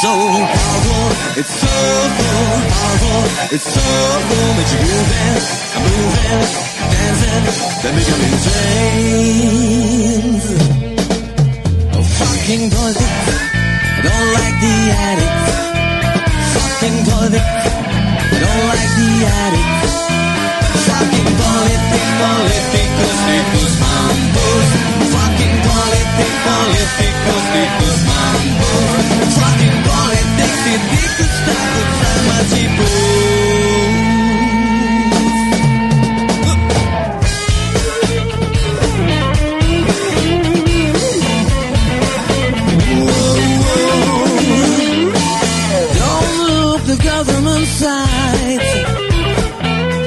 so powerful, it's so powerful, it's so cool. Makes you moving, moving, dancing, then become insane. Oh, fucking politics, I don't like the addicts. Fucking politics, I don't like the addicts. Fucking politics, politicos, ticos, mambos. The government side.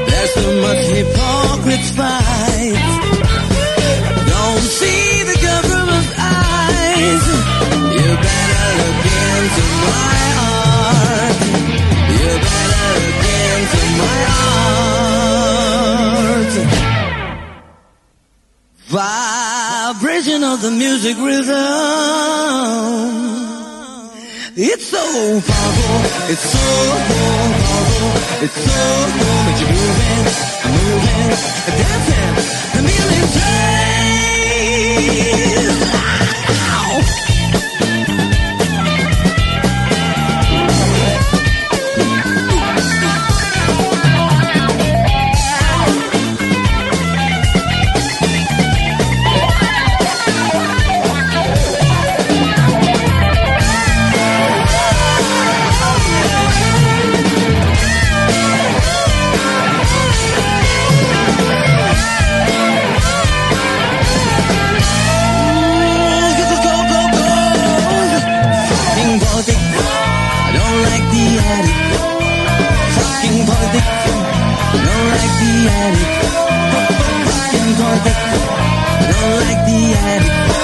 There's too much hypocrites fight. Don't see the government's eyes. You better look into my heart. You better look into my heart. Vibration of the music rhythm. It's so powerful, it's so powerful, it's so cool, makes you moving, moving, like the addict. Fucking politics, don't like the addict. Fucking politics, don't like the addict.